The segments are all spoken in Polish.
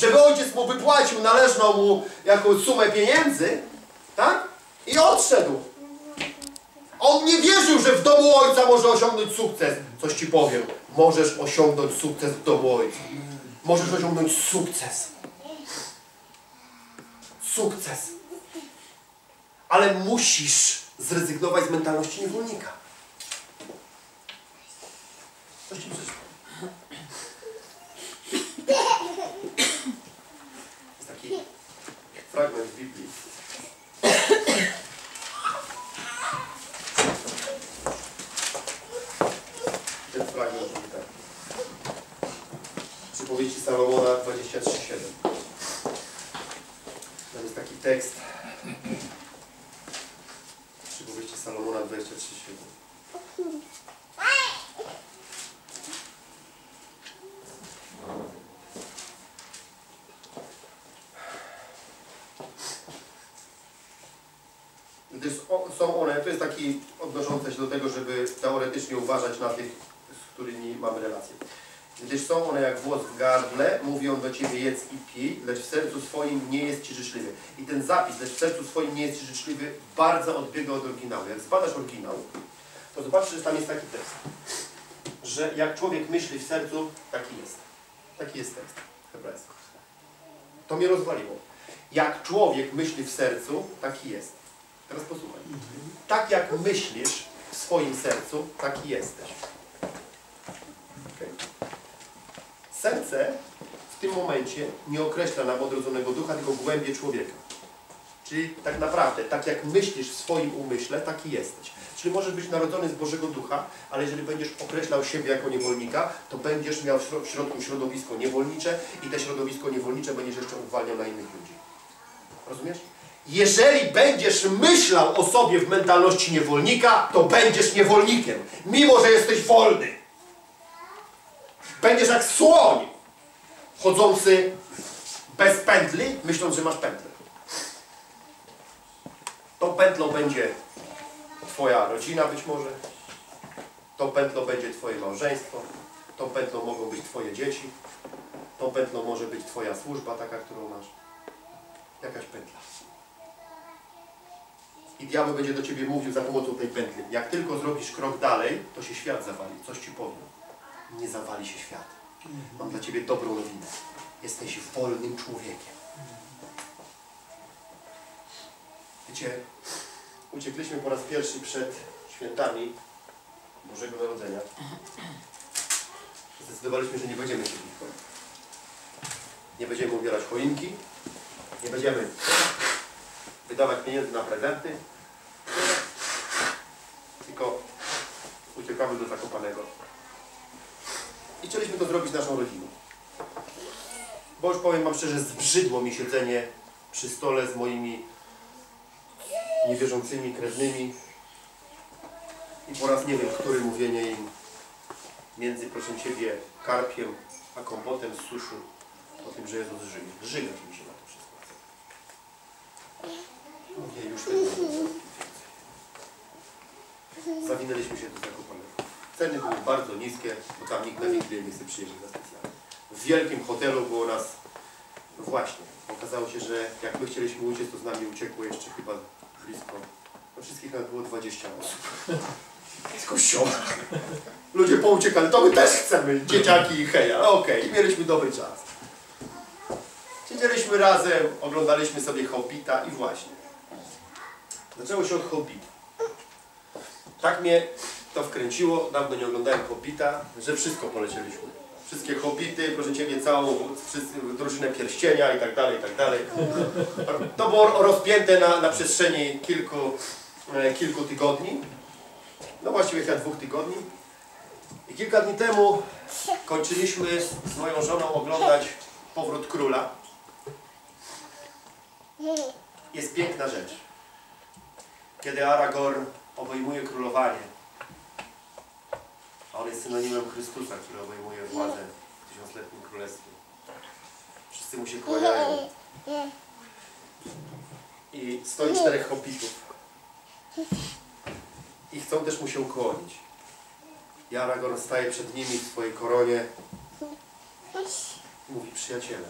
żeby ojciec mu wypłacił należną mu jakąś sumę pieniędzy, tak? I odszedł. On nie wierzył, że w domu ojca może osiągnąć sukces. Coś ci powiem. Możesz osiągnąć sukces w domu ojca. Możesz osiągnąć sukces. Sukces. Ale musisz zrezygnować z mentalności niewolnika. Coś ci przyszło. Jest taki fragment Biblii. Ten fragment mówi tak. Przypowieści Salomona 23:7. Tam jest taki tekst. Przypowieści Salomona 23:7. Gdyż są one, to jest taki odnoszące się do tego, żeby teoretycznie uważać na tych, z którymi mamy relacje. Gdyż są one jak włos w gardle, mówi on do Ciebie jedz i pij, lecz w sercu swoim nie jest Ci życzliwy. I ten zapis, lecz w sercu swoim nie jest Ci życzliwy, bardzo odbiega od oryginału. Jak zbadasz oryginał, to zobaczysz, że tam jest taki tekst, że jak człowiek myśli w sercu, taki jest. Taki jest tekst hebrajski. To mnie rozwaliło. Jak człowiek myśli w sercu, taki jest. Teraz posłuchaj. Tak jak myślisz w swoim sercu, taki jesteś. Okej. Serce w tym momencie nie określa nam odrodzonego ducha, tylko głębie człowieka. Czyli tak naprawdę, tak jak myślisz w swoim umyśle, taki jesteś. Czyli możesz być narodzony z Bożego Ducha, ale jeżeli będziesz określał siebie jako niewolnika, to będziesz miał w środku środowisko niewolnicze i te środowisko niewolnicze będziesz jeszcze uwalniał na innych ludzi. Rozumiesz? Jeżeli będziesz myślał o sobie w mentalności niewolnika, to będziesz niewolnikiem, mimo że jesteś wolny. Będziesz jak słoń, chodzący bez pętli, myśląc, że masz pętlę. Tą pętlą będzie Twoja rodzina być może, tą pętlą będzie Twoje małżeństwo, tą pętlą mogą być Twoje dzieci, tą pętlą może być Twoja służba, taka, którą masz. Jakaś pętla. I diabeł będzie do Ciebie mówił za pomocą tej pętli. Jak tylko zrobisz krok dalej, to się świat zawali. Coś Ci powiem. Nie zawali się świat. Mam dla Ciebie dobrą nowinę. Jesteś wolnym człowiekiem. Wiecie, uciekliśmy po raz pierwszy przed świętami Bożego Narodzenia. Zdecydowaliśmy, że nie będziemy się. Nie będziemy ubierać choinki. Nie będziemy wydawać pieniędzy na prezenty. Tylko uciekamy do Zakopanego. I chcieliśmy to zrobić naszą rodziną. Bo już powiem Wam szczerze, zbrzydło mi siedzenie przy stole z moimi niewierzącymi krewnymi i po raz nie wiem, który mówienie im między, proszę Ciebie, karpiem a kompotem z suszu o tym, że Jezus żyje. Żygać mi się na Mówię, już tego nie. Zawinęliśmy się do Zakopanego. Ceny były bardzo niskie, bo tam nikt na nie chce przyjeżdżać na specjalnie. W wielkim hotelu było nas, no właśnie, okazało się, że jak my chcieliśmy uciec, to z nami uciekło jeszcze chyba blisko, no wszystkich nas było 20 osób. Z kościoła. Ludzie pouciekali, to my też chcemy, dzieciaki i heja. Okej, i mieliśmy dobry czas. Siedzieliśmy razem, oglądaliśmy sobie Hobbita i właśnie. Zaczęło się od Hobbita. Tak mnie to wkręciło, dawno nie oglądałem Hobbita, że wszystko polecieliśmy. Wszystkie Hobbity, proszę Ciebie, całą drużynę pierścienia i tak dalej, i tak dalej. To było rozpięte na, na przestrzeni kilku, e, kilku tygodni. No właściwie chyba dwóch tygodni. I kilka dni temu kończyliśmy z moją żoną oglądać Powrót Króla. Jest piękna rzecz. Kiedy Aragorn obejmuje królowanie, a on jest synonimem Chrystusa, który obejmuje władzę w tysiącletnim królestwie. Wszyscy mu się kłaniają. I stoi czterech hobbitów. I chcą też mu się ukłonić. I Aragorn staje przed nimi w swojej koronie. Mówi, przyjaciele,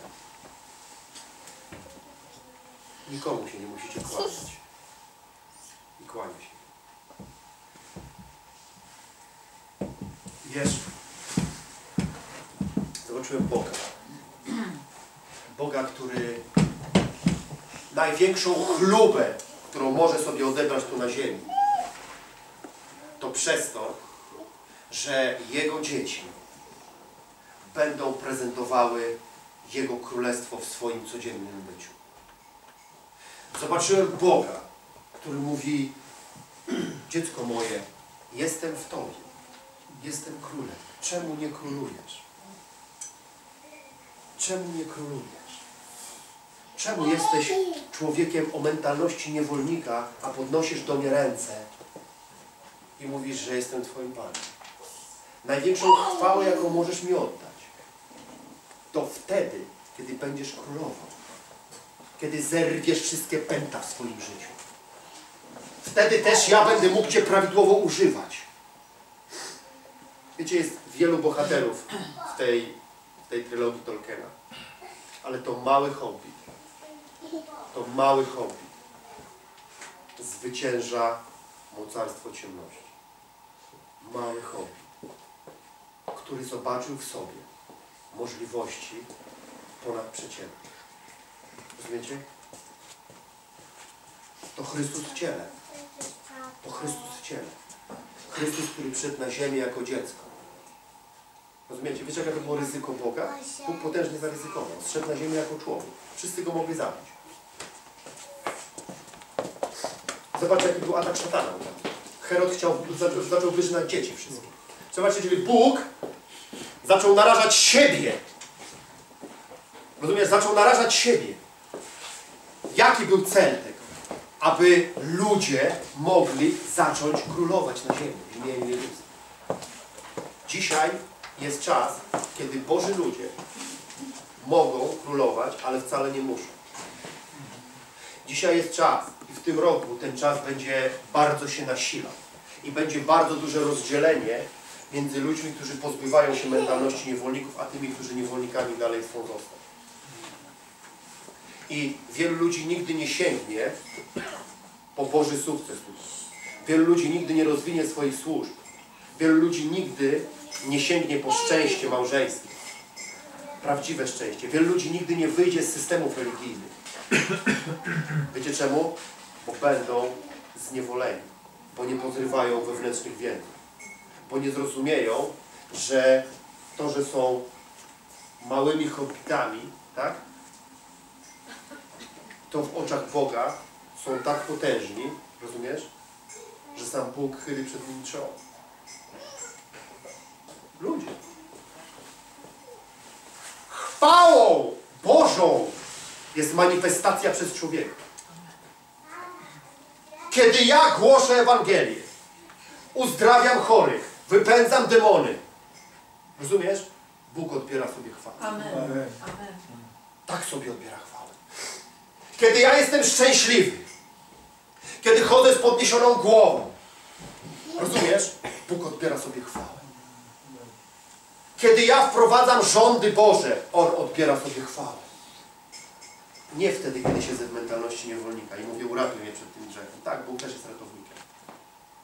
Nikomu się nie musicie kłaniać. Kłania się. Wiesz, zobaczyłem Boga. Boga, który największą chlubę, którą może sobie odebrać tu na ziemi, to przez to, że Jego dzieci będą prezentowały Jego Królestwo w swoim codziennym byciu. Zobaczyłem Boga, który mówi, dziecko moje, jestem w Tobie, jestem królem. Czemu nie królujesz? Czemu nie królujesz? Czemu jesteś człowiekiem o mentalności niewolnika, a podnosisz do mnie ręce i mówisz, że jestem Twoim Panem? Największą chwałę, jaką możesz mi oddać, to wtedy, kiedy będziesz królował. Kiedy zerwiesz wszystkie pęta w swoim życiu. Wtedy też ja będę mógł Cię prawidłowo używać. Wiecie, jest wielu bohaterów w tej, w tej trylogii Tolkiena. Ale to mały hobbit, to mały hobbit zwycięża mocarstwo ciemności. Mały hobbit, który zobaczył w sobie możliwości ponadprzeciętne. Rozumiecie? To Chrystus w ciele. To Chrystus w ciele. Chrystus, który przyszedł na ziemię jako dziecko. Rozumiecie? Wiecie, jakie to było ryzyko Boga? Bóg potężnie zaryzykował. Zszedł na ziemię jako człowiek. Wszyscy go mogli zabić. Zobaczcie, jaki był atak szatana. Herod chciał, zaczął, zaczął wyżynać dzieci wszystkie. Zobaczcie, czyli Bóg zaczął narażać siebie. Rozumiesz? Zaczął narażać siebie. Jaki był cel tego? Aby ludzie mogli zacząć królować na ziemi w imieniu Jezusa. Dzisiaj jest czas, kiedy Boży ludzie mogą królować, ale wcale nie muszą. Dzisiaj jest czas i w tym roku ten czas będzie bardzo się nasilał i będzie bardzo duże rozdzielenie między ludźmi, którzy pozbywają się mentalności niewolników, a tymi, którzy niewolnikami dalej chcą zostać. I wielu ludzi nigdy nie sięgnie po Boży sukces. Wielu ludzi nigdy nie rozwinie swoich służb. Wielu ludzi nigdy nie sięgnie po szczęście małżeńskie. Prawdziwe szczęście. Wielu ludzi nigdy nie wyjdzie z systemów religijnych. Wiecie czemu? Bo będą zniewoleni. Bo nie pozrywają wewnętrznych więzów. Bo nie zrozumieją, że to, że są małymi hobbitami, tak? To w oczach Boga są tak potężni, rozumiesz? Że sam Bóg chyli przed nimi czoło. Ludzie. Chwałą Bożą jest manifestacja przez człowieka. Kiedy ja głoszę Ewangelię, uzdrawiam chorych, wypędzam demony, rozumiesz? Bóg odbiera sobie chwałę. Amen. Amen. Tak sobie odbiera chwałę. Kiedy ja jestem szczęśliwy, kiedy chodzę z podniesioną głową, rozumiesz? Bóg odbiera sobie chwałę. Kiedy ja wprowadzam rządy Boże, On odbiera sobie chwałę. Nie wtedy, kiedy siedzę w mentalności niewolnika i mówię, uratuj mnie przed tym grzechem. Tak, Bóg też jest ratownikiem.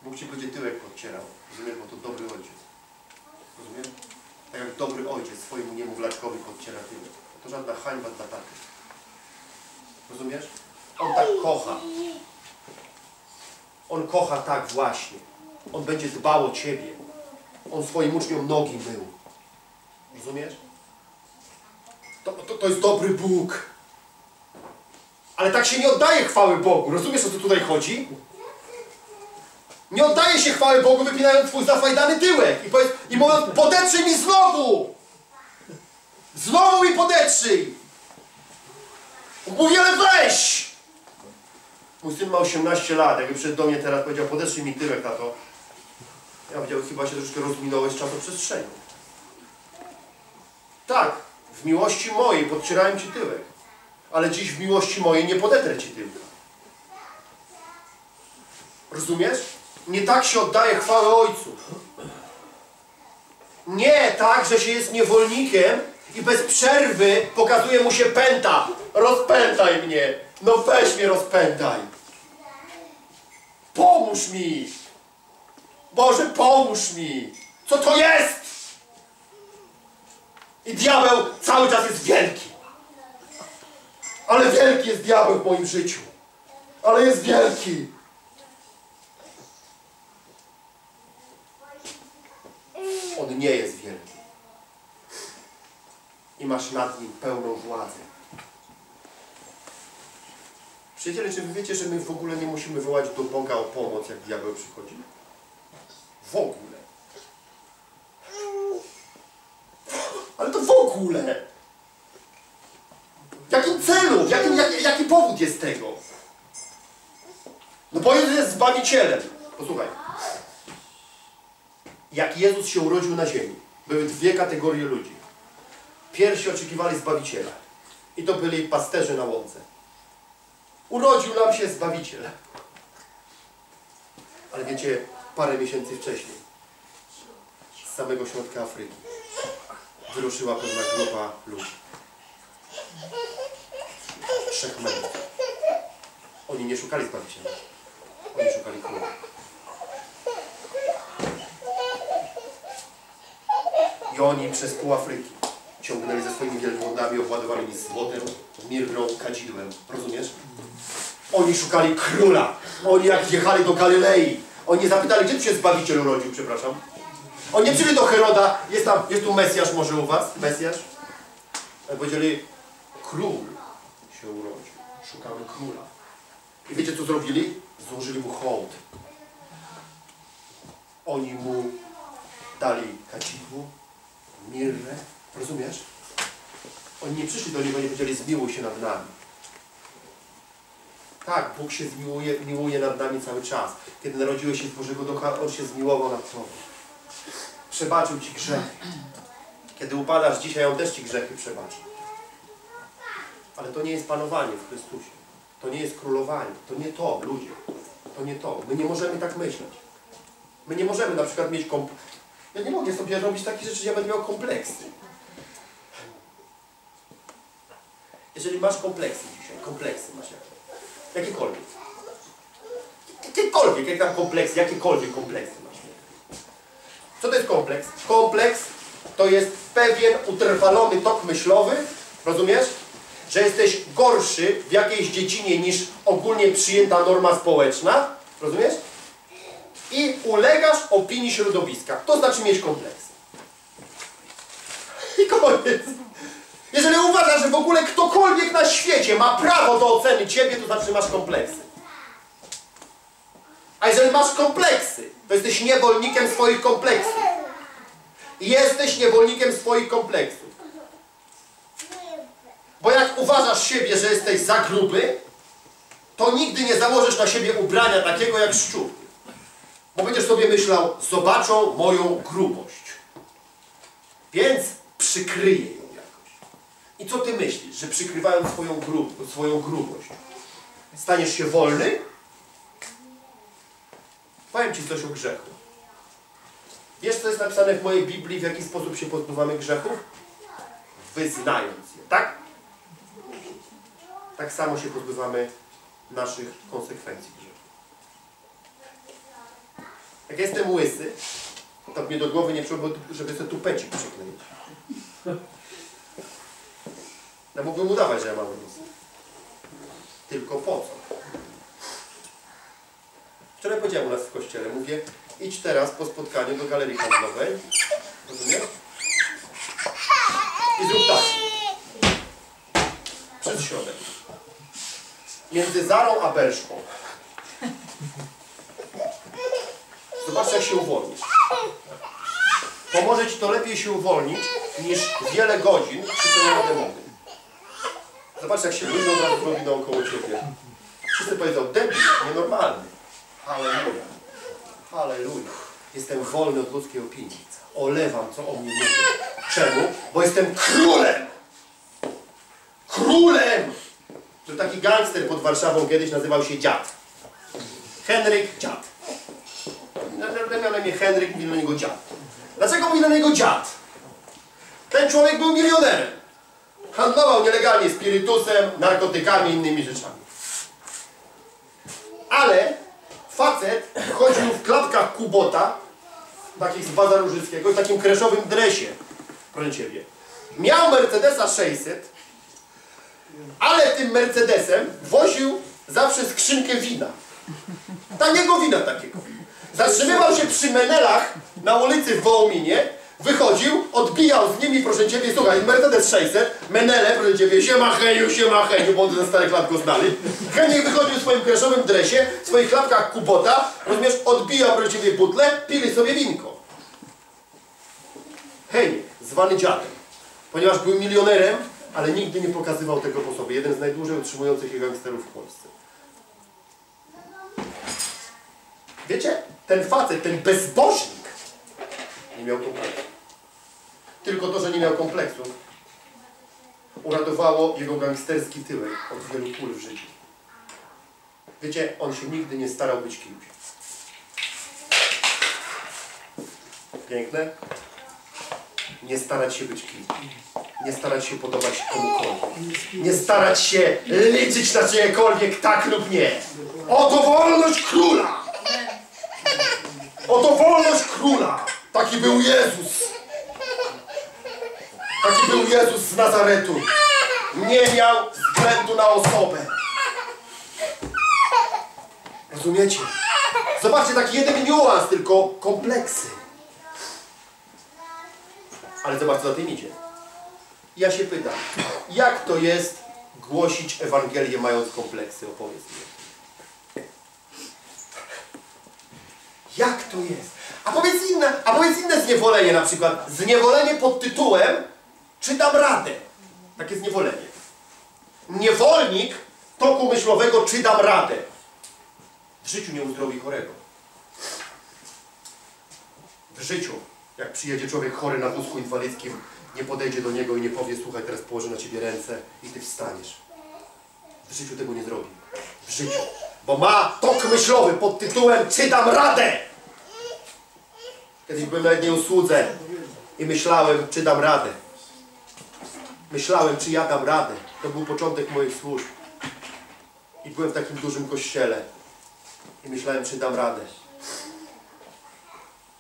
Bóg Ci będzie tyłek podcierał. Rozumiesz? Bo to dobry ojciec. Rozumiesz? Tak jak dobry ojciec swojemu niemowlaczkowi podciera tyłek. To żadna hańba dla taty. Rozumiesz? On tak kocha. On kocha tak właśnie. On będzie dbał o Ciebie. On swoim uczniom nogi mył. Rozumiesz? To, to, to jest dobry Bóg. Ale tak się nie oddaje chwały Bogu. Rozumiesz, o co tutaj chodzi? Nie oddaje się chwały Bogu, wypinając twój zafajdany tyłek i, powiedz, i mówiąc, podetrzyj mi znowu! Znowu mi podetrzyj! Mówi, ale weź! Mój syn ma 18 lat, jakby przyszedł do mnie teraz powiedział, podetrzyj mi tyłek, tato. Ja powiedział, chyba się troszeczkę rozminąłeś z czasoprzestrzenią. Tak, w miłości mojej podcierałem Ci tyłek, ale dziś w miłości mojej nie podetrę Ci tyłka. Rozumiesz? Nie tak się oddaje chwałę Ojcu. Nie tak, że się jest niewolnikiem I bez przerwy pokazuje mu się pęta. Rozpętaj mnie. No weź mnie rozpętaj. Pomóż mi. Boże, pomóż mi. Co to jest? I diabeł cały czas jest wielki. Ale wielki jest diabeł w moim życiu. Ale jest wielki. On nie jest wielki. I masz nad nim pełną władzę. Przyjaciele, czy wy wiecie, że my w ogóle nie musimy wołać do Boga o pomoc, jak diabeł przychodzi? W ogóle. Ale to w ogóle. W jakim celu? Jakim, jaki, jaki powód jest tego? No bo Jezus jest Zbawicielem. Posłuchaj. Jak Jezus się urodził na ziemi, były dwie kategorie ludzi. Pierwsi oczekiwali Zbawiciela. I to byli pasterze na łące. Urodził nam się Zbawiciel. Ale wiecie, parę miesięcy wcześniej z samego środka Afryki wyruszyła pewna grupa ludzi. Trzech mężczyzn. Oni nie szukali Zbawiciela. Oni szukali króla. I oni przez pół Afryki ciągnęli ze swoimi wielbłądami obładowanymi złotem, mirną, kadzidłem. Rozumiesz? Oni szukali króla. Oni jak jechali do Galilei. Oni zapytali, gdzie się Zbawiciel urodził, przepraszam. Oni nie do Heroda, jest tam, jest tu Mesjasz może u was? Mesjasz? Ale powiedzieli, król się urodził. Szukamy króla. I wiecie co zrobili? Złożyli mu hołd. Oni mu dali kadzidło, mirrę. Rozumiesz? Oni nie przyszli do niego, nie powiedzieli, zmiłuj się nad nami. Tak, Bóg się zmiłuje, miłuje nad nami cały czas. Kiedy narodziłeś się z Bożego Ducha, On się zmiłował nad Tobą. Przebaczył Ci grzechy. Kiedy upadasz dzisiaj, On też Ci grzechy przebaczy. Ale to nie jest panowanie w Chrystusie. To nie jest królowanie. To nie to, ludzie. To nie to. My nie możemy tak myśleć. My nie możemy na przykład mieć komp... Ja nie mogę sobie robić takich rzeczy, że ja będę miał kompleksy. Jeżeli masz kompleksy dzisiaj, kompleksy masz jakieś, jakiekolwiek. Jakiekolwiek, jak tam kompleksy, jakiekolwiek kompleksy masz. Co to jest kompleks? Kompleks to jest pewien utrwalony tok myślowy, rozumiesz? Że jesteś gorszy w jakiejś dziedzinie niż ogólnie przyjęta norma społeczna, rozumiesz? I ulegasz opinii środowiska. To znaczy mieć kompleks. I koniec. Jeżeli uważasz, że w ogóle ktokolwiek na świecie ma prawo do oceny Ciebie, to znaczy masz kompleksy. A jeżeli masz kompleksy, to jesteś niewolnikiem swoich kompleksów. Jesteś niewolnikiem swoich kompleksów. Bo jak uważasz siebie, że jesteś za gruby, to nigdy nie założysz na siebie ubrania takiego jak szczur. Bo będziesz sobie myślał, zobaczą moją grubość. Więc przykryję. I co ty myślisz, że przykrywając swoją, grub, swoją grubość, staniesz się wolny? Powiem Ci coś o grzechu. Wiesz, co jest napisane w mojej Biblii, w jaki sposób się pozbywamy grzechów? Wyznając je, tak? Tak samo się pozbywamy naszych konsekwencji grzechu. Jak jestem łysy, to mnie do głowy nie przyszło, żeby sobie tu pecik przykleić. Ja mógłbym udawać, że ja mam łysy. Tylko po co? Wczoraj powiedziałem u nas w kościele, mówię, idź teraz po spotkaniu do galerii handlowej, rozumiesz? I zrób tak. Przez środek. Między Zarą a Belszką. Zobacz, jak się uwolnisz. Pomoże Ci to lepiej się uwolnić niż wiele godzin krzyczenia na demony. Zobacz, jak się ludzie od razu robi naokoło Ciebie. Wszyscy powiedzą, debil, nienormalny. Halleluja. Halleluja. Jestem wolny od ludzkiej opinii. Olewam, co o mnie mówi. Czemu? Bo jestem królem! Królem! To taki gangster pod Warszawą kiedyś nazywał się Dziad. Henryk Dziad. Miał na imię Henryk, mówi na niego dziad. Dlaczego mówi na niego dziad? Ten człowiek był milionerem. Handlował nielegalnie spirytusem, narkotykami innymi rzeczami. Ale facet chodził w klapkach Kubota, takich z bazaru życkiego, i w takim kreszowym dresie, proszę Ciebie. Miał Mercedesa 600, ale tym Mercedesem woził zawsze skrzynkę wina. Taniego wina takiego. Zatrzymywał się przy menelach na ulicy w Wołominie, wychodził, odbijał z nimi, proszę Ciebie, słuchaj, Mercedes 600, menele, proszę Ciebie, siema Heniu, siema Heniu, bo ze starych lat go znali. Heniek wychodził w swoim kreszowym dresie, w swoich klapkach Kubota, rozumiesz, odbijał, proszę Ciebie, butle, pili sobie winko. Heniek, zwany dziadem, ponieważ był milionerem, ale nigdy nie pokazywał tego po sobie. Jeden z najdłużej utrzymujących się gangsterów w Polsce. Wiecie, ten facet, ten bezbożnik nie miał kompleksu. Tylko to, że nie miał kompleksów uratowało jego gangsterski tyłek od wielu kul w życiu. Wiecie, on się nigdy nie starał być kimś. Piękne? Nie starać się być kimś. Nie starać się podobać komukolwiek. Nie starać się liczyć na czyjekolwiek tak lub nie. Oto wolność króla! Oto wolność króla! Taki był Jezus! Taki był Jezus z Nazaretu. Nie miał względu na osobę. Rozumiecie? Zobaczcie, taki jeden niuans, tylko kompleksy. Ale zobacz, co za tym idzie. Ja się pytam, jak to jest głosić Ewangelię mając kompleksy? Opowiedz mi. Jak to jest? A powiedz inne, a powiedz inne zniewolenie na przykład. Zniewolenie pod tytułem czy dam radę? Takie zniewolenie. Niewolnik toku myślowego czy dam radę. W życiu nie uzdrowi chorego. W życiu, jak przyjedzie człowiek chory na wózku inwalidzkim, nie podejdzie do niego i nie powie, słuchaj, teraz położę na ciebie ręce i ty wstaniesz. W życiu tego nie zrobi. W życiu. Bo ma tok myślowy pod tytułem Czy dam radę? Kiedyś byłem na jednej i myślałem, czy dam radę. Myślałem, czy ja dam radę. To był początek moich służb. I byłem w takim dużym kościele. I myślałem, czy dam radę.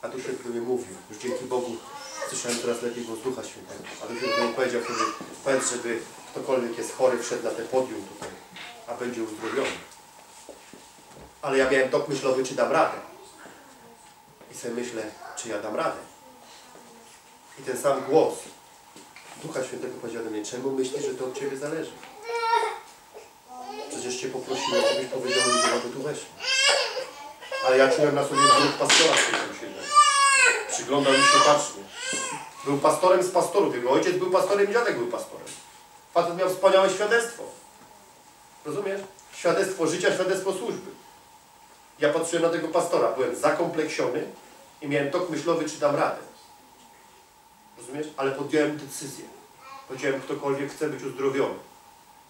A tu Święty do mnie mówił. Już dzięki Bogu słyszałem coraz lepiej głos Ducha Świętego. A Duch Święty mi powiedział wtedy, powiedz, żeby ktokolwiek jest chory, wszedł na te podium tutaj, a będzie uzdrowiony. Ale ja miałem tok myślowy, czy dam radę. I sobie myślę, czy ja dam radę. I ten sam głos Ducha Świętego powiedział do mnie, czemu myślisz, że to od Ciebie zależy? Przecież Cię poprosiłem, żebyś powiedział ludziom, aby tu weszli. Ale ja czułem na sobie wzrok pastora w tym sąsiedztwie. Przyglądał mi się bacznie. Był pastorem z pastorów. Jego ojciec był pastorem, dziadek był pastorem. Facet miał wspaniałe świadectwo. Rozumiesz? Świadectwo życia, świadectwo służby. Ja patrzyłem na tego pastora, byłem zakompleksiony i miałem tok myślowy, czy dam radę. Rozumiesz? Ale podjąłem decyzję. Powiedziałem, ktokolwiek chce być uzdrowiony,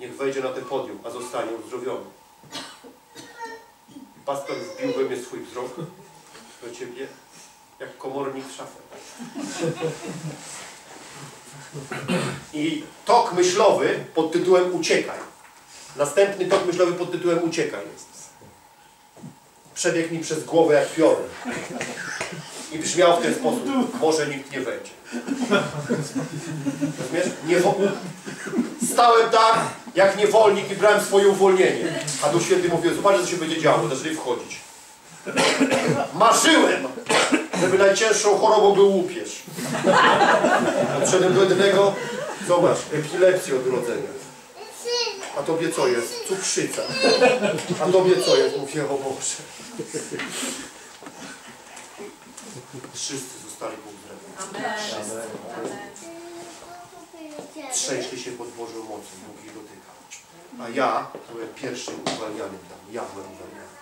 niech wejdzie na te podium, a zostanie uzdrowiony. I pastor wbił we mnie swój wzrok do ciebie, jak komornik w szafę. I tok myślowy pod tytułem uciekaj. Następny tok myślowy pod tytułem uciekaj jest. Przebiegł mi przez głowę jak piorun. I brzmiał w ten sposób, może nikt nie wejdzie. Rozumiesz? Niewo... Stałem tak, jak niewolnik i brałem swoje uwolnienie. A Duch Święty mówił, zobacz, co się będzie działo, zaczęli wchodzić. Marzyłem, żeby najcięższą chorobą był łupież. Odszedłem do jednego, zobacz, epilepsja od urodzenia. A tobie co jest? Cukrzyca. A tobie co jest? Mówię, o Boże. Wszyscy zostali pouzdrowieni. Trzęśli się pod Bożą mocą, Bóg ich dotyka. A ja byłem pierwszym uwalnianym tam. Ja byłem uwalniany.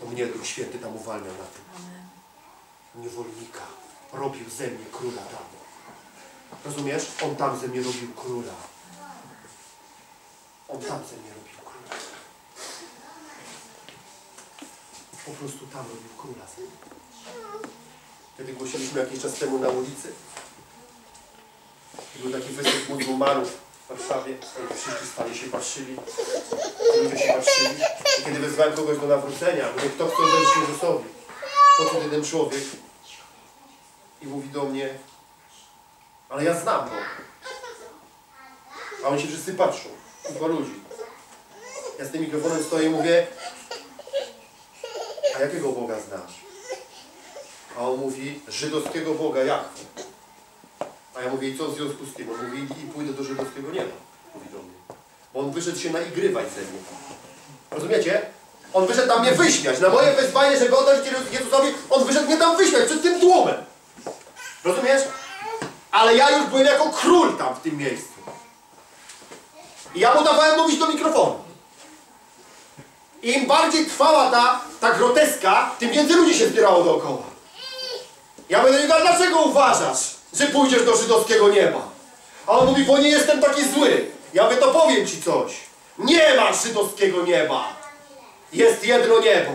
To mnie Duch Święty tam uwalniał na tym. Niewolnika. Robił ze mnie króla tam. Rozumiesz? On tam ze mnie robił króla. On tam ze mnie robił króla. Po prostu tam robił króla. Kiedy głosiliśmy jakiś czas temu na ulicy, Był taki festiwal muzułmanów w Warszawie. Przyszli, stali się, patrzyli. Ludzie się patrzyli. I kiedy wezwałem kogoś do nawrócenia, mówię, kto chce odejść Jezusowi? Podszedł jeden człowiek i mówi do mnie, ale ja znam Boga. A oni się wszyscy patrzą. Chyba ludzi. Ja z tym mikrofonem stoję i mówię, a jakiego Boga znasz? A on mówi, żydowskiego Boga, jak? A ja mówię, i co w związku z tym? On mówi, i pójdę do żydowskiego nieba. Mówi do mnie. Bo on wyszedł się naigrywać ze mnie. Rozumiecie? On wyszedł tam mnie wyśmiać. Na moje wezwanie, żeby oddać Jezusowi, on wyszedł mnie tam wyśmiać przed tym tłumem. Rozumiesz? Ale ja już byłem jako król tam w tym miejscu. I ja mu dawałem mówić do mikrofonu. I im bardziej trwała ta, ta groteska, tym więcej ludzi się zbierało dookoła. Ja będę mówił, dlaczego uważasz, że pójdziesz do żydowskiego nieba? A on mówi, bo nie jestem taki zły. Ja mówię, to powiem ci coś. Nie ma żydowskiego nieba. Jest jedno niebo.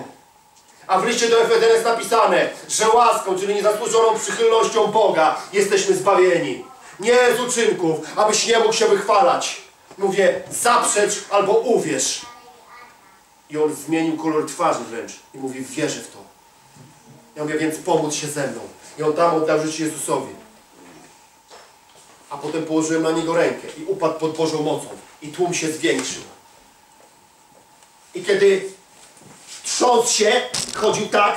A w liście do Efeden jest napisane, że łaską, czyli niezasłużoną przychylnością Boga jesteśmy zbawieni. Nie z uczynków, abyś nie mógł się wychwalać. Mówię, zaprzecz albo uwierz. I on zmienił kolor twarzy wręcz. I mówi, wierzę w to. Ja mówię, więc pomóc się ze mną. I on tam oddał życie Jezusowi. A potem położyłem na niego rękę i upadł pod Bożą mocą. I tłum się zwiększył. I kiedy trząc się, chodził tak,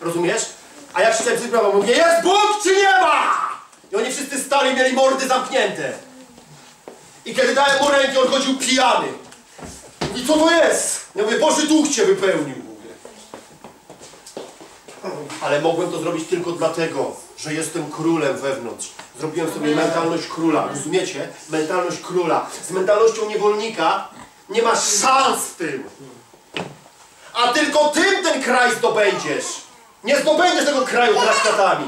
rozumiesz? A jak krzyczałem prawo, mówię, jest Bóg czy nie ma? I oni wszyscy stali, mieli mordy zamknięte. I kiedy dałem mu rękę, on chodził pijany. I co to jest? Ja mówię, Boży Duch Cię wypełnił. Mówię. Ale mogłem to zrobić tylko dlatego, że jestem królem wewnątrz. Zrobiłem sobie mentalność króla. Rozumiecie? Mentalność króla. Z mentalnością niewolnika nie masz szans w tym. A tylko tym ten kraj zdobędziesz. Nie zdobędziesz tego kraju traktatami.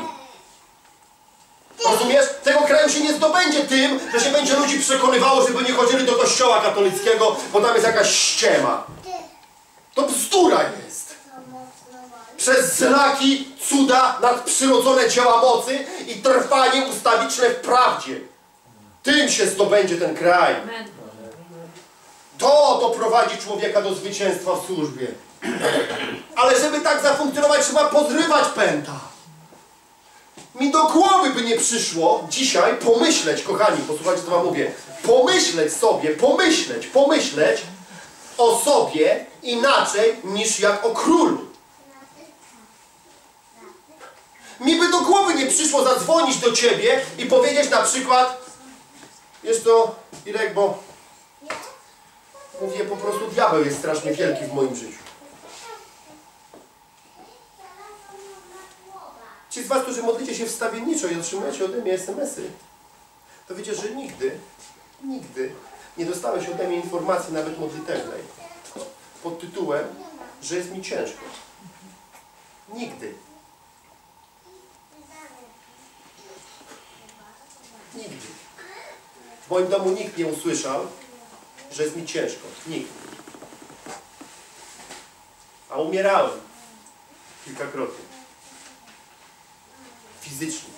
Rozumiesz? Tego kraju się nie zdobędzie tym, że się będzie ludzi przekonywało, żeby nie chodzili do kościoła katolickiego, bo tam jest jakaś ściema. To bzdura jest. Przez znaki, cuda, nadprzyrodzone dzieła mocy i trwanie ustawiczne w prawdzie. Tym się zdobędzie ten kraj. To doprowadzi człowieka do zwycięstwa w służbie. Ale żeby tak zafunkcjonować, trzeba pozrywać pęta. Mi do głowy by nie przyszło dzisiaj pomyśleć, kochani, posłuchajcie co wam mówię, pomyśleć sobie, pomyśleć, pomyśleć o sobie inaczej niż jak o królu. Mi by do głowy nie przyszło zadzwonić do ciebie i powiedzieć na przykład, wiesz to, Irek, bo mówię po prostu diabeł jest strasznie wielki w moim życiu. Ci z Was, którzy modlicie się wstawienniczo i otrzymujecie ode mnie SMS-y, to wiecie, że nigdy, nigdy nie dostałeś ode mnie informacji, nawet modlitewnej, pod tytułem, że jest mi ciężko. Nigdy. Nigdy. W moim domu nikt nie usłyszał, że jest mi ciężko. Nikt. A umierałem kilkakrotnie fizycznie.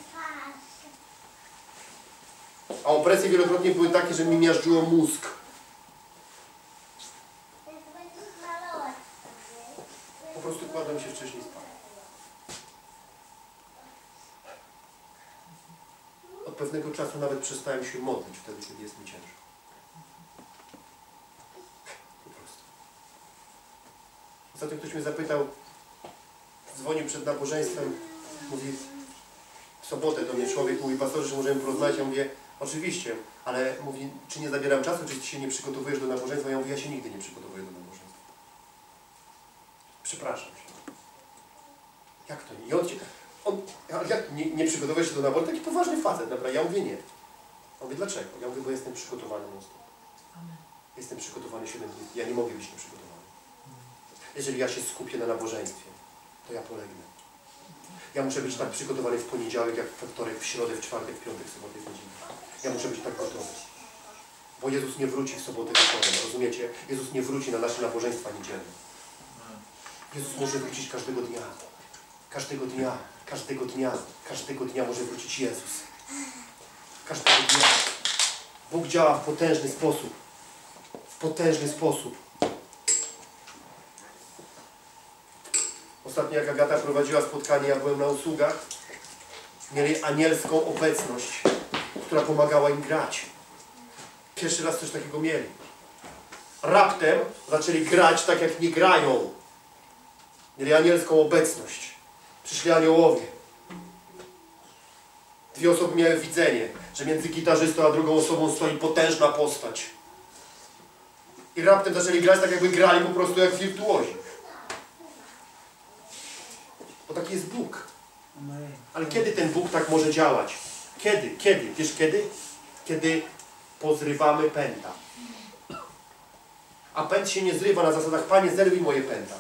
A opresje wielokrotnie były takie, że mi miażdżyło mózg. Po prostu kładłem się wcześniej spać. Od pewnego czasu nawet przestałem się modlić wtedy, kiedy jest mi ciężko. Po prostu. Ostatnio ktoś mnie zapytał, dzwonił przed nabożeństwem, mówi, sobotę do mnie człowiek mówi, pastorze, czy możemy porozmawiać? Ja mówię, oczywiście, ale mówi, czy nie zabieram czasu, czy ty się nie przygotowujesz do nabożeństwa? Ja mówię, ja się nigdy nie przygotowuję do nabożeństwa. Przepraszam się. Jak to nie? I on, ci, on jak nie, nie przygotowujesz się do nabożeństwa? Taki poważny facet, naprawdę. Ja mówię, nie. On mówi, dlaczego? Ja mówię, bo jestem przygotowany stop. Jestem przygotowany 7 dni. Ja nie mogę być nieprzygotowany. Jeżeli ja się skupię na nabożeństwie, to ja polegnę. Ja muszę być tak przygotowany w poniedziałek, jak we wtorek, w środę, w czwartek, w piątek, w sobotę, w niedzielę. Ja muszę być tak gotowy. Bo Jezus nie wróci w sobotę wieczorem, rozumiecie? Jezus nie wróci na nasze nabożeństwa niedzielne. Jezus może wrócić każdego dnia. Każdego dnia, każdego dnia, każdego dnia może wrócić Jezus. Każdego dnia. Bóg działa w potężny sposób. W potężny sposób. Ostatnio jak Agata prowadziła spotkanie, ja byłem na usługach, mieli anielską obecność, która pomagała im grać. Pierwszy raz coś takiego mieli. Raptem zaczęli grać tak, jak nie grają. Mieli anielską obecność. Przyszli aniołowie. Dwie osoby miały widzenie, że między gitarzystą a drugą osobą stoi potężna postać. I raptem zaczęli grać tak, jakby grali po prostu jak wirtuozi. Bo taki jest Bóg. Ale kiedy ten Bóg tak może działać? Kiedy? Kiedy? Wiesz kiedy? Kiedy pozrywamy pęta. A pęd się nie zrywa na zasadach, Panie zerwij moje pęta.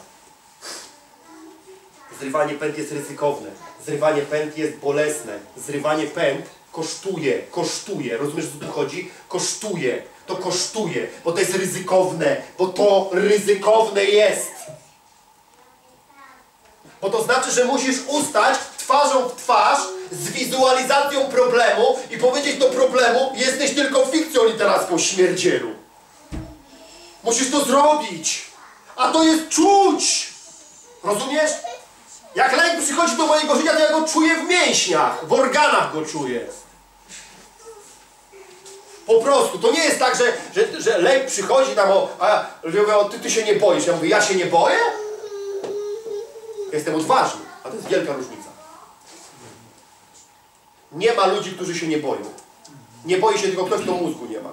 Zrywanie pęd jest ryzykowne. Zrywanie pęd jest bolesne. Zrywanie pęd kosztuje, kosztuje. Rozumiesz, o co tu chodzi? Kosztuje. To kosztuje, bo to jest ryzykowne, bo to ryzykowne jest. Bo to znaczy, że musisz ustać twarzą w twarz z wizualizacją problemu i powiedzieć do problemu, jesteś tylko fikcją literacką śmierdzielu. Musisz to zrobić. A to jest czuć. Rozumiesz? Jak lęk przychodzi do mojego życia, to ja go czuję w mięśniach, w organach go czuję. Po prostu. To nie jest tak, że, że, że lęk przychodzi tam o, a ludzie mówią, ty, ty się nie boisz. Ja mówię, ja się nie boję? Jestem odważny, a to jest wielka różnica. Nie ma ludzi, którzy się nie boją. Nie boi się tylko ktoś, kto mózgu nie ma.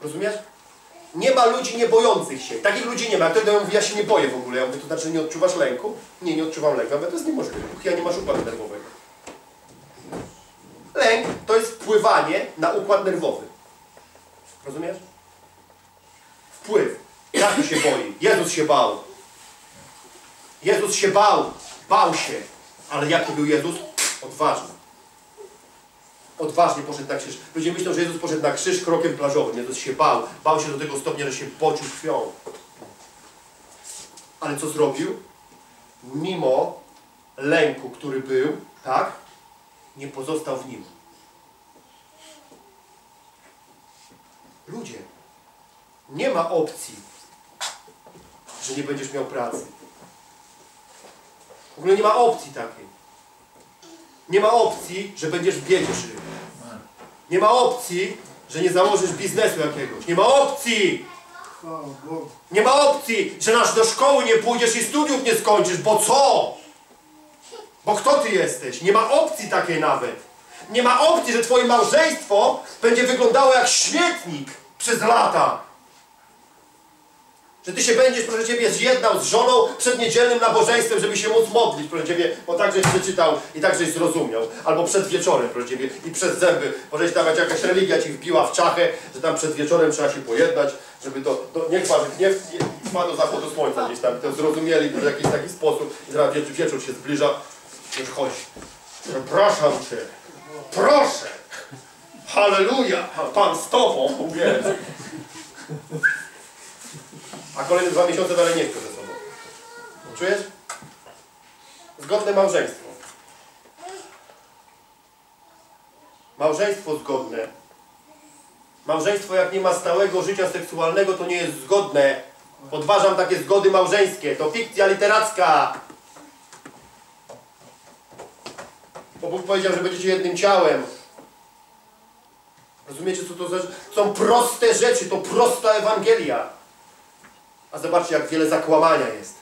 Rozumiesz? Nie ma ludzi niebojących się. Takich ludzi nie ma. Ktoś do mówi, ja się nie boję w ogóle. Ja mówię, to znaczy nie odczuwasz lęku? Nie, nie odczuwam lęku. Ale to jest niemożliwe. Póki ja nie masz układu nerwowego. Lęk to jest wpływanie na układ nerwowy. Rozumiesz? Wpływ. Każdy się boi. Jezus się bał. Jezus się bał. Bał się. Ale jaki był Jezus? Odważny. Odważnie poszedł na krzyż. Ludzie myślą, że Jezus poszedł na krzyż krokiem plażowym. Jezus się bał. Bał się do tego stopnia, że się pocił krwią. Ale co zrobił? Mimo lęku, który był, tak? Nie pozostał w nim. Ludzie, nie ma opcji, że nie będziesz miał pracy. W ogóle nie ma opcji takiej. Nie ma opcji, że będziesz w biedzie żył. Nie ma opcji, że nie założysz biznesu jakiegoś. Nie ma opcji! Nie ma opcji, że nasz do szkoły nie pójdziesz i studiów nie skończysz, bo co? Bo kto ty jesteś? Nie ma opcji takiej nawet. Nie ma opcji, że twoje małżeństwo będzie wyglądało jak śmietnik przez lata. Że ty się będziesz, proszę Ciebie, zjednał z żoną przed niedzielnym nabożeństwem, żeby się móc modlić, proszę Ciebie, bo tak żeś przeczytał i tak żeś zrozumiał. Albo przed wieczorem, proszę Ciebie, i przez zęby. Możeś tam jakaś religia Ci wbiła w czachę, że tam przed wieczorem trzeba się pojednać, żeby to, to niech ma, nie, nie ma do zachodu słońca gdzieś tam, to zrozumieli w jakiś taki sposób i zaraz wieczór, wieczór się zbliża, już chodzi. Przepraszam Cię, proszę, halleluja, Pan z Tobą, uwierzę. A kolejne dwa miesiące dalej nie chce ze sobą. Czujesz? Zgodne małżeństwo. Małżeństwo zgodne. Małżeństwo jak nie ma stałego życia seksualnego, to nie jest zgodne. Podważam takie zgody małżeńskie. To fikcja literacka. Bo Bóg powiedział, że będziecie jednym ciałem. Rozumiecie, co to za... Są proste rzeczy, to prosta Ewangelia. A zobaczcie, jak wiele zakłamania jest.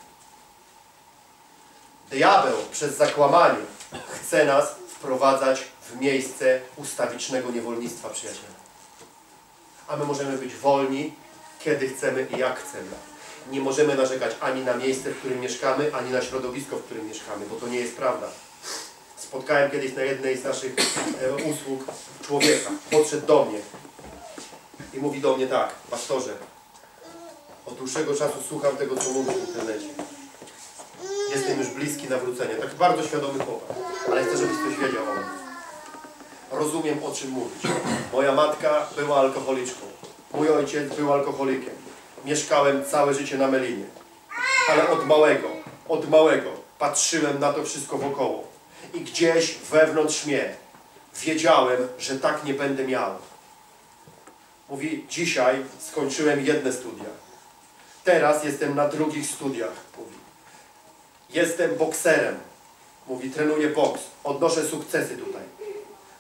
Diabeł przez zakłamanie chce nas wprowadzać w miejsce ustawicznego niewolnictwa, przyjaciele. A my możemy być wolni, kiedy chcemy i jak chcemy. Nie możemy narzekać ani na miejsce, w którym mieszkamy, ani na środowisko, w którym mieszkamy, bo to nie jest prawda. Spotkałem kiedyś na jednej z naszych e, usług człowieka. Podszedł do mnie i mówi do mnie tak, pastorze, od dłuższego czasu słucham tego, co mówisz w internecie. Jestem już bliski nawrócenia. Tak bardzo świadomy chłopak. Ale chcę, żebyś coś wiedział o mnie. Rozumiem, o czym mówisz. Moja matka była alkoholiczką. Mój ojciec był alkoholikiem. Mieszkałem całe życie na Melinie. Ale od małego, od małego patrzyłem na to wszystko wokoło. I gdzieś wewnątrz mnie wiedziałem, że tak nie będę miał. Mówi, dzisiaj skończyłem jedne studia. Teraz jestem na drugich studiach, mówi. Jestem bokserem. Mówi, trenuję boks. Odnoszę sukcesy tutaj.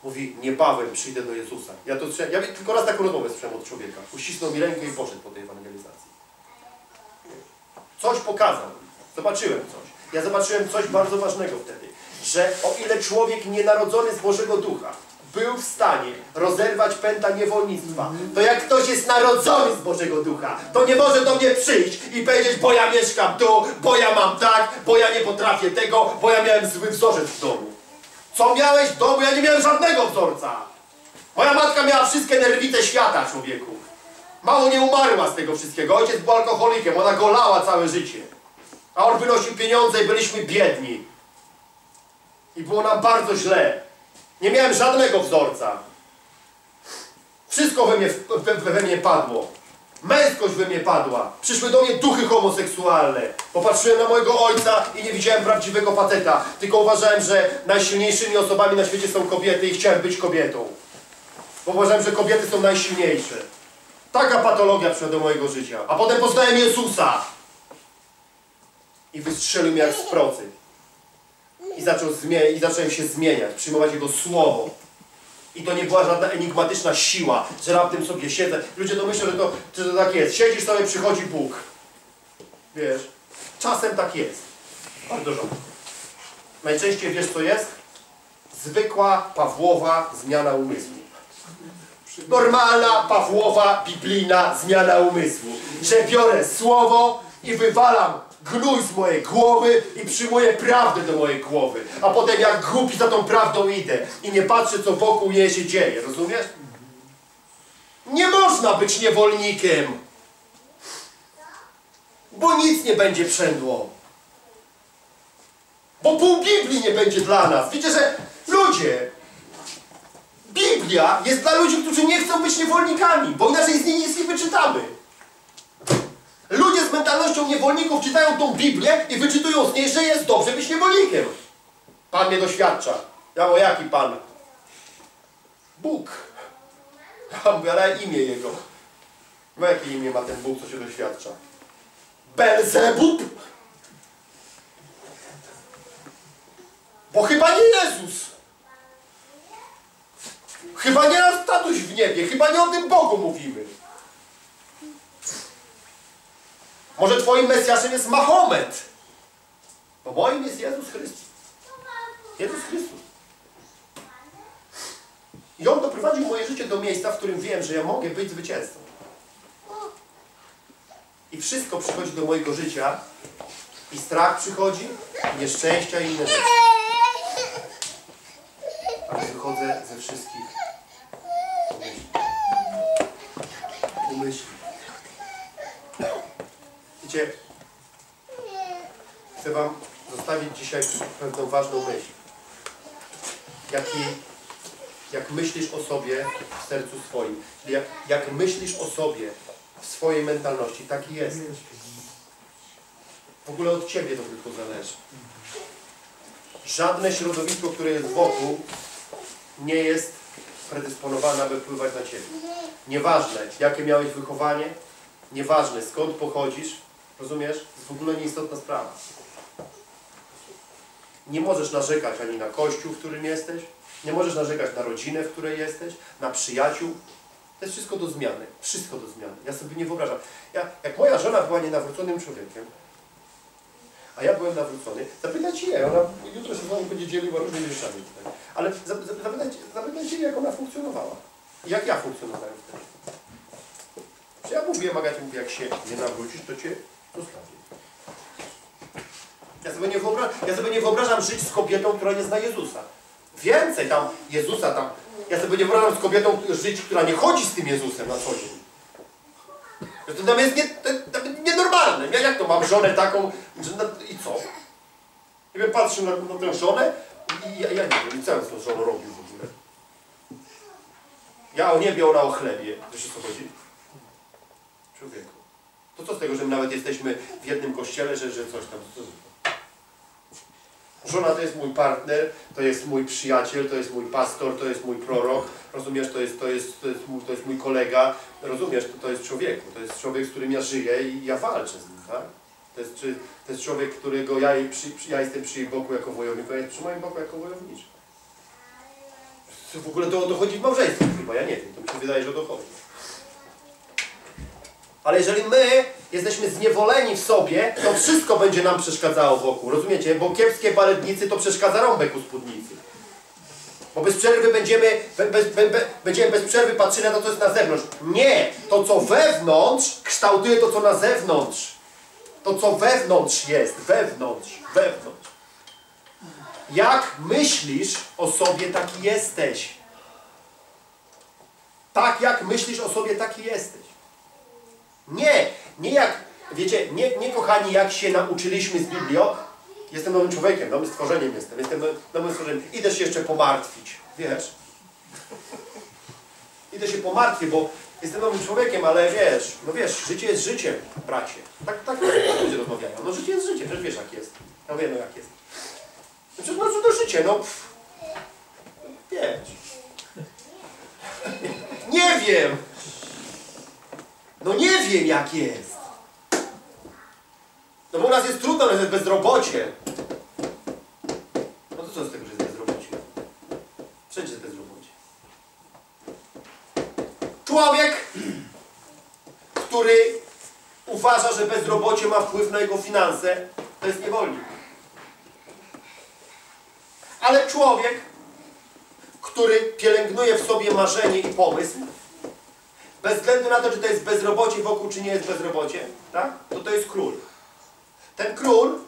Mówi, niebawem przyjdę do Jezusa. Ja to ja tylko raz taką rozmowę słyszałem od człowieka. Uścisnął mi rękę i poszedł po tej ewangelizacji. Coś pokazał. Zobaczyłem coś. Ja zobaczyłem coś bardzo ważnego wtedy. Że o ile człowiek nienarodzony z Bożego Ducha był w stanie rozerwać pęta niewolnictwa, to jak ktoś jest narodzony z Bożego Ducha, to nie może do mnie przyjść i powiedzieć, bo ja mieszkam tu, bo ja mam tak, bo ja nie potrafię tego, bo ja miałem zły wzorzec w domu. Co miałeś w domu? Ja nie miałem żadnego wzorca. Moja matka miała wszystkie nerwice świata, człowieku. Mało nie umarła z tego wszystkiego. Ojciec był alkoholikiem, ona go lała całe życie. A on wynosił pieniądze i byliśmy biedni. I było nam bardzo źle. Nie miałem żadnego wzorca. Wszystko we mnie, we, we mnie padło. Męskość we mnie padła. Przyszły do mnie duchy homoseksualne. Popatrzyłem na mojego ojca i nie widziałem prawdziwego faceta. Tylko uważałem, że najsilniejszymi osobami na świecie są kobiety i chciałem być kobietą. Bo uważałem, że kobiety są najsilniejsze. Taka patologia przyszła do mojego życia. A potem poznałem Jezusa. I wystrzelił mnie jak z procy. I, zaczął I zacząłem się zmieniać, przyjmować Jego Słowo. I to nie była żadna enigmatyczna siła, że raptem sobie siedzę. Ludzie to myślą, że to, że to tak jest. Siedzisz sobie, przychodzi Bóg. Wiesz, czasem tak jest. Bardzo rzadko. Najczęściej wiesz co jest? Zwykła, Pawłowa zmiana umysłu. Normalna, Pawłowa, biblijna zmiana umysłu. Że biorę słowo i wywalam gnój z mojej głowy i przyjmuję prawdę do mojej głowy. A potem jak głupi za tą prawdą idę i nie patrzę, co wokół mnie się dzieje. Rozumiesz? Nie można być niewolnikiem. Bo nic nie będzie przędło. Bo pół Biblii nie będzie dla nas. Wiecie, że ludzie, Biblia jest dla ludzi, którzy nie chcą być niewolnikami, bo inaczej z niej nic nie wyczytamy. Ludzie z mentalnością niewolników czytają tą Biblię i wyczytują z niej, że jest dobrze być niewolnikiem. Pan mnie doświadcza. Ja mówię, jaki Pan? Bóg. Ja mówię, ale imię Jego. No jakie imię ma ten Bóg, co się doświadcza? Belzebub? Bo chyba nie Jezus. Chyba nie nasz tatuś w niebie, chyba nie o tym Bogu mówimy. Może twoim Mesjaszem jest Mahomet. Bo moim jest Jezus Chrystus. Jezus Chrystus. I On doprowadził moje życie do miejsca, w którym wiem, że ja mogę być zwycięzcą. I wszystko przychodzi do mojego życia i strach przychodzi, i nieszczęścia i inne rzeczy. Ale wychodzę ze wszystkich Chcę Wam zostawić dzisiaj pewną ważną myśl. Jak myślisz o sobie w sercu swoim, jak, jak myślisz o sobie w swojej mentalności, taki jest. W ogóle od Ciebie to tylko zależy. Żadne środowisko, które jest wokół, nie jest predysponowane, aby wpływać na Ciebie. Nieważne, jakie miałeś wychowanie, nieważne skąd pochodzisz, rozumiesz? To jest w ogóle nieistotna sprawa. Nie możesz narzekać ani na kościół, w którym jesteś, nie możesz narzekać na rodzinę, w której jesteś, na przyjaciół. To jest wszystko do zmiany. Wszystko do zmiany. Ja sobie nie wyobrażam. Ja, jak moja żona była nienawróconym człowiekiem, a ja byłem nawrócony, zapytajcie jej, ona jutro się z wami będzie dzieliła różnymi rzeczami tutaj. Ale zap- zap- zapytajcie, zapytajcie jej, jak ona funkcjonowała. Jak ja funkcjonowałem wtedy. Czy ja mówiłem, Agacie, mówię, jak się nie nawrócisz, to cię Ja sobie, nie ja sobie nie wyobrażam żyć z kobietą, która nie zna Jezusa. Więcej tam Jezusa tam. Ja sobie nie wyobrażam z kobietą żyć, która nie chodzi z tym Jezusem na co dzień. To mnie jest nie, to, nienormalne. Ja jak to mam żonę taką, i co? I bym patrzył na, na tę żonę i ja, ja nie wiem, co ja z tą żoną robił w ogóle. Ja o niebie, ona o chlebie. Wiesz o co chodzi? Człowieku. To co z tego, że nawet jesteśmy w jednym kościele, że, że coś tam. Żona to jest mój partner, to jest mój przyjaciel, to jest mój pastor, to jest mój prorok, rozumiesz, to jest, to jest, to jest, mój, to jest mój kolega, rozumiesz, to, to jest człowieku, to jest człowiek, z którym ja żyję i ja walczę z nim, tak? To jest, to jest człowiek, którego ja, przy, ja jestem przy jej boku jako wojownik, a jest przy moim boku jako wojowniczy. W ogóle to o to chodzi w małżeństwie chyba, ja nie wiem, to mi się wydaje, że o to chodzi. Ale jeżeli my jesteśmy zniewoleni w sobie, to wszystko będzie nam przeszkadzało wokół, rozumiecie? Bo kiepskie baletnicy to przeszkadza rąbek u spódnicy. Bo bez przerwy będziemy, będziemy bez przerwy patrzyli na to, co jest na zewnątrz. Nie! To, co wewnątrz, kształtuje to, co na zewnątrz. To, co wewnątrz jest, wewnątrz, wewnątrz. Jak myślisz o sobie, taki jesteś. Tak jak myślisz o sobie, taki jesteś. Nie, nie jak, wiecie, nie, nie kochani, jak się nauczyliśmy z Biblii, o, jestem nowym człowiekiem, nowym stworzeniem jestem, jestem no- nowym stworzeniem, idę się jeszcze pomartwić, wiesz? Idę się pomartwić, bo jestem nowym człowiekiem, ale wiesz, no wiesz, życie jest życiem, bracie. Tak, tak ludzie rozmawiają, no życie jest życiem, przecież wiesz jak jest. No jak jest. No przecież no, to życie, no. pff. Wiesz. Nie wiem! No nie wiem jak jest. No bo u nas jest trudno, ale jest bezrobocie. No to co z tego, że jest bezrobocie? Wszędzie jest bezrobocie. Człowiek, który uważa, że bezrobocie ma wpływ na jego finanse, to jest niewolnik. Ale człowiek, który pielęgnuje w sobie marzenie i pomysł, bez względu na to, czy to jest bezrobocie wokół, czy nie jest bezrobocie, tak? to to jest król. Ten król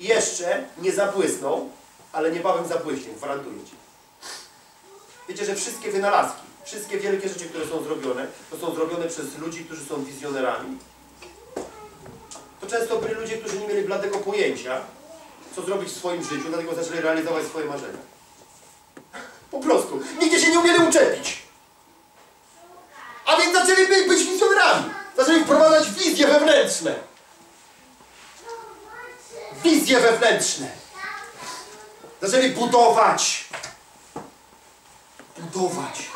jeszcze nie zabłysnął, ale niebawem zabłyśnie, gwarantuję Ci. Wiecie, że wszystkie wynalazki, wszystkie wielkie rzeczy, które są zrobione, to są zrobione przez ludzi, którzy są wizjonerami. To często byli ludzie, którzy nie mieli bladego pojęcia, co zrobić w swoim życiu, dlatego zaczęli realizować swoje marzenia. Po prostu. Nigdzie się nie umieli uczepić. A więc zaczęli być, wizjonerami. Zaczęli wprowadzać wizje wewnętrzne. Wizje wewnętrzne. Zaczęli budować. Budować.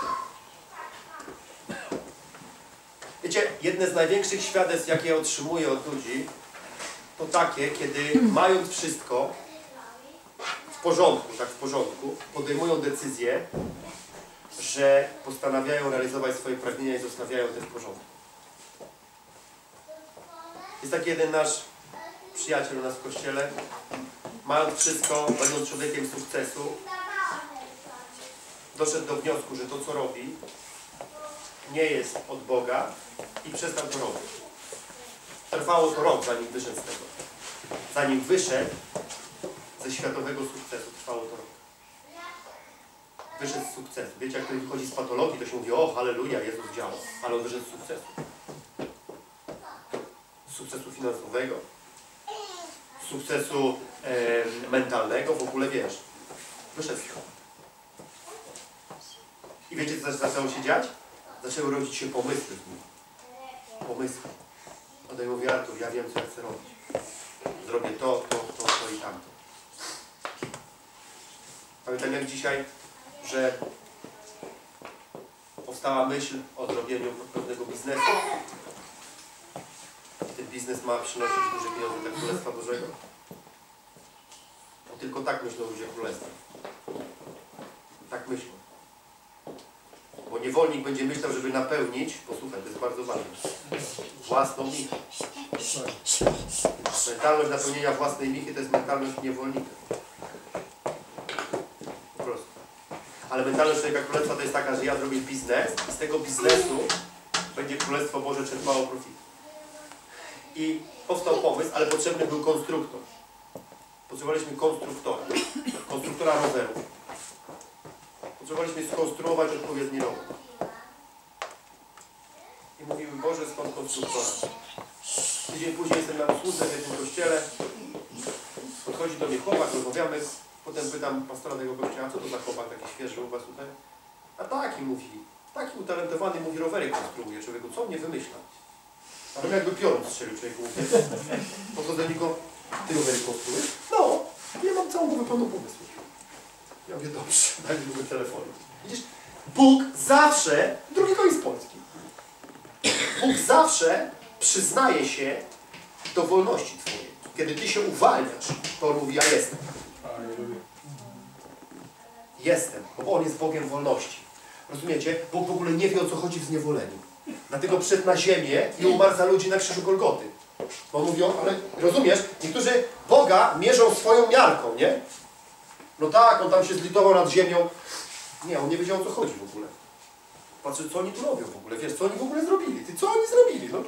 Wiecie, jedne z największych świadectw, jakie otrzymuję od ludzi, to takie, kiedy mając wszystko w porządku, tak w porządku, podejmują decyzję, że postanawiają realizować swoje pragnienia i zostawiają te w porządku. Jest taki jeden nasz przyjaciel u nas w kościele, mając wszystko, będąc człowiekiem sukcesu, doszedł do wniosku, że to co robi nie jest od Boga i przestał to robić. Trwało to rok, zanim wyszedł z tego. Zanim wyszedł ze światowego sukcesu, wyszedł z sukcesu. Wiecie, jak ktoś wychodzi z patologii, to się mówi, o, halleluja, Jezus działa. Ale on wyszedł z sukcesu. Z sukcesu finansowego, sukcesu e, mentalnego, w ogóle wiesz. Wyszedł z. I wiecie, co zaczęło się dziać? Zaczęły rodzić się pomysły w nim. Pomysły. On mówi, Artur, ja wiem, co ja chcę robić. Zrobię to, to, to, to i tamto. Pamiętam jak dzisiaj że powstała myśl o zrobieniu pewnego biznesu. Ten biznes ma przynosić duże pieniądze dla Królestwa Bożego. Bo tylko tak myślą ludzie Królestwa. Tak myślą. Bo niewolnik będzie myślał, żeby napełnić, posłuchaj, to jest bardzo ważne, własną michę. Mentalność napełnienia własnej michy to jest mentalność niewolnika. Po prostu. Ale mentalność człowieka królestwa to jest taka, że ja zrobię biznes i z tego biznesu będzie Królestwo Boże czerpało profit. I powstał pomysł, ale potrzebny był konstruktor. Potrzebowaliśmy konstruktora. Konstruktora roweru. Potrzebowaliśmy skonstruować odpowiedni rower. I mówimy, Boże, skąd konstruktora? Tydzień później jestem na usłudze w jednym kościele. Podchodzi do mnie chłopak, rozmawiamy. Potem pytam pastora tego kościoła, co to za chłopak taki świeży u was tutaj? A taki mówi, taki utalentowany mówi, rowery konstruuje. Człowieku, co mnie wymyśla? A on jakby piorun strzelił człowieku. Podchodzę do niego, ty rowery konstruujesz? No. Ja mam całą głowę pełną pomysłów. Ja mówię, dobrze, daj mi numer telefonu. Widzisz, Bóg zawsze, drugi koniec Polski. Bóg zawsze przyznaje się do wolności Twojej. Kiedy Ty się uwalniasz, to On mówi, ja jestem. Jestem, bo On jest Bogiem wolności. Rozumiecie? Bóg w ogóle nie wie, o co chodzi w zniewoleniu. Dlatego przyszedł na ziemię i umarł za ludzi na krzyżu Golgoty. Bo mówią, ale rozumiesz, niektórzy Boga mierzą swoją miarką, nie? No tak, on tam się zlitował nad ziemią. Nie, on nie wiedział, o co chodzi w ogóle. Patrzy, co oni tu robią w ogóle, wiesz, co oni w ogóle zrobili. Ty, co oni zrobili? No,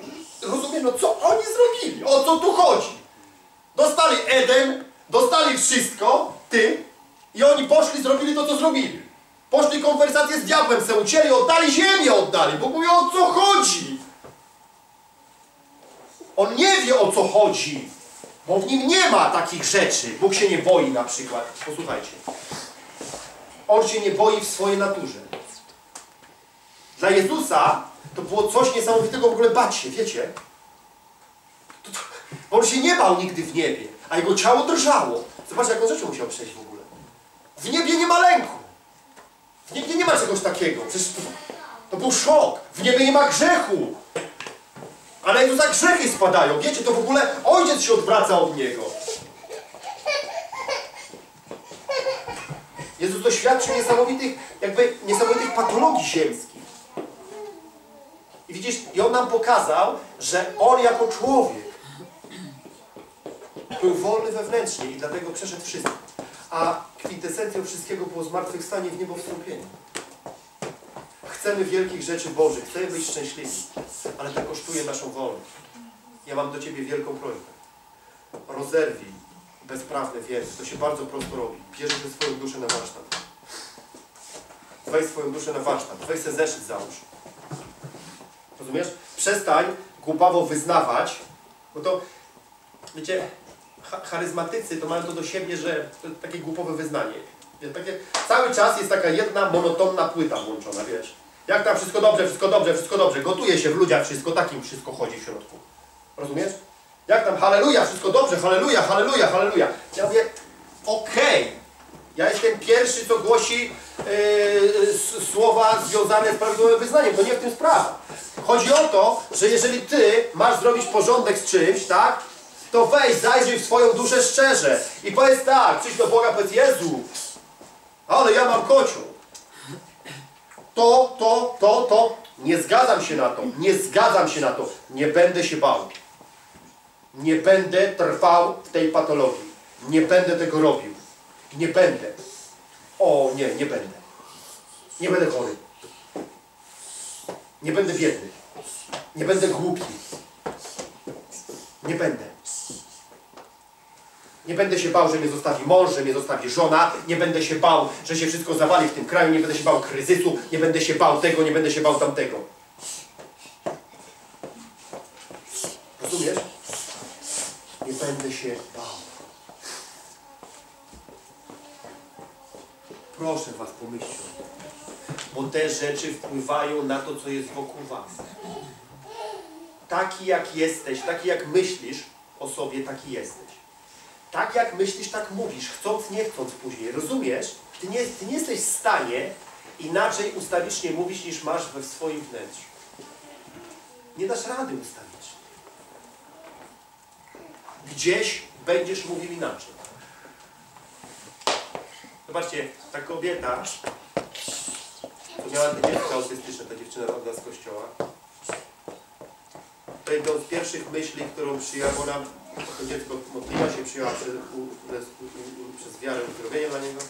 rozumiesz, no co oni zrobili? O co tu chodzi? Dostali Eden, dostali wszystko, ty, i oni poszli, zrobili to, co zrobili. Poszli konwersację z diabłem, se ucięli, oddali ziemię, oddali, bo mówią, o co chodzi? On nie wie, o co chodzi, bo w nim nie ma takich rzeczy. Bóg się nie boi na przykład. Posłuchajcie. On się nie boi w swojej naturze. Dla Jezusa to było coś niesamowitego w ogóle bać się, wiecie? To, to, on się nie bał nigdy w niebie, a jego ciało drżało. Zobaczcie, jaką rzeczą musiał przejść w ogóle. W niebie nie ma lęku. W niebie nie ma czegoś takiego. Przecież to, to był szok. W niebie nie ma grzechu. A na Jezusa grzechy spadają. Wiecie, to w ogóle ojciec się odwraca od niego. Jezus doświadczył niesamowitych, jakby niesamowitych patologii ziemskich. I widzisz, i On nam pokazał, że On jako człowiek był wolny wewnętrznie i dlatego przeszedł wszystko. A kwintesencją wszystkiego było zmartwychwstanie w niebo wstąpienie. Chcemy wielkich rzeczy Bożych, chcemy być szczęśliwi, ale to kosztuje naszą wolność. Ja mam do Ciebie wielką prośbę. Rozerwij bezprawne więzy. To się bardzo prosto robi. Bierzesz swoją duszę na warsztat. Weź swoją duszę na warsztat. Weź se zeszyt załóż. Rozumiesz? Przestań głupawo wyznawać, bo to, wiecie, charyzmatycy to mają to do siebie, że to takie głupowe wyznanie. Takie, cały czas jest taka jedna monotonna płyta włączona, wiesz. Jak tam wszystko dobrze, wszystko dobrze, wszystko dobrze. Gotuje się w ludziach wszystko, takim wszystko chodzi w środku. Rozumiesz? Jak tam halleluja, wszystko dobrze, halleluja, halleluja, halleluja. Ja mówię, okej, ja jestem pierwszy, co głosi yy, słowa związane z prawidłowym wyznaniem. To nie w tym sprawa. Chodzi o to, że jeżeli ty masz zrobić porządek z czymś, tak? To weź, zajrzyj w swoją duszę szczerze i powiedz tak, przyjdź do Boga, powiedz Jezu, ale ja mam kocioł. To, to, to, to. Nie zgadzam się na to. Nie zgadzam się na to. Nie będę się bał. Nie będę trwał w tej patologii. Nie będę tego robił. Nie będę. O nie, nie będę. Nie będę chory. Nie będę biedny. Nie będę głupi. Nie będę. Nie będę się bał, że mnie zostawi mąż, że mnie zostawi żona. Nie będę się bał, że się wszystko zawali w tym kraju. Nie będę się bał kryzysu. Nie będę się bał tego, nie będę się bał tamtego. Rozumiesz? Nie będę się bał. Proszę Was, pomyślcie o tym. Bo te rzeczy wpływają na to, co jest wokół Was. Taki jak jesteś, taki jak myślisz o sobie, taki jesteś. Tak jak myślisz, tak mówisz, chcąc, nie chcąc później. Rozumiesz? Ty nie, ty nie jesteś w stanie inaczej ustawicznie mówić, niż masz we swoim wnętrzu. Nie dasz rady ustawić. Gdzieś będziesz mówił inaczej. Zobaczcie, ta kobieta, to miała te dziecko autystyczne, ta dziewczyna rodna z kościoła. To jedną z pierwszych myśli, którą przyjęła, ona to dziecko modliła się, przyjęła przez, przez wiarę uzdrowienie dla niego.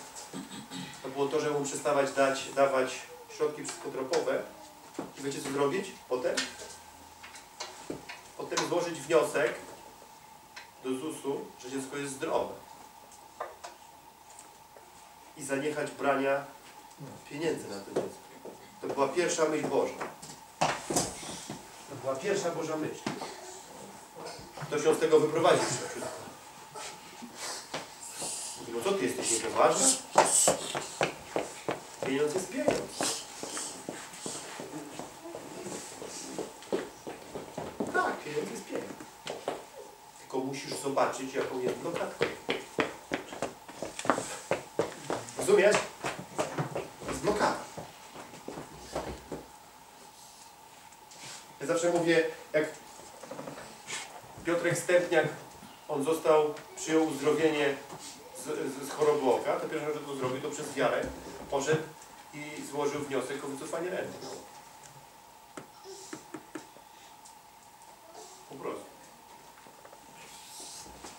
To było to, że mu przestawać dać, dawać środki psychotropowe. I wiecie co zrobić potem? Potem złożyć wniosek do ZUS-u, że dziecko jest zdrowe. I zaniechać brania pieniędzy na to dziecko. To była pierwsza myśl Boża. To była pierwsza Boża myśl. Ktoś ją z tego wyprowadził szybciutko. Mówi, No co ty jesteś niepoważny? Pieniądz jest pieniądz. Tak, pieniądz jest pieniądz. Tylko musisz zobaczyć, jaką jest blokadką. Rozumiesz? To jest blokada. Ja zawsze mówię, jak Piotrek Stępniak, on został, przyjął uzdrowienie z, z, z choroby oka, to pierwsze, to zrobił, to przez wiarę poszedł i złożył wniosek o wycofanie ręki. Po prostu.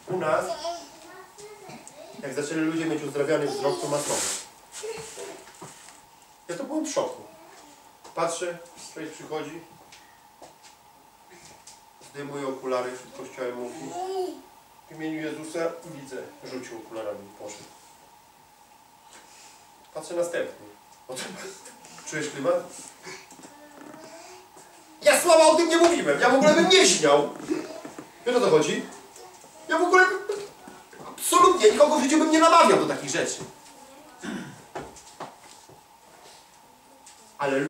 U nas, jak zaczęli ludzie mieć uzdrawiany wzrok, to masowo. Ja to byłem w szoku. Patrzę, człowiek przychodzi, zdejmuję okulary, szybko chciałem mówić. W imieniu Jezusa widzę, rzucił okularami, poszedł. Patrzę następny. O tym, czujesz klimat? Ja słowa o tym nie mówiłem, ja w ogóle bym nie śmiał. Wiesz o co chodzi? Ja w ogóle absolutnie nikogo w życiu bym nie namawiał do takich rzeczy. Ale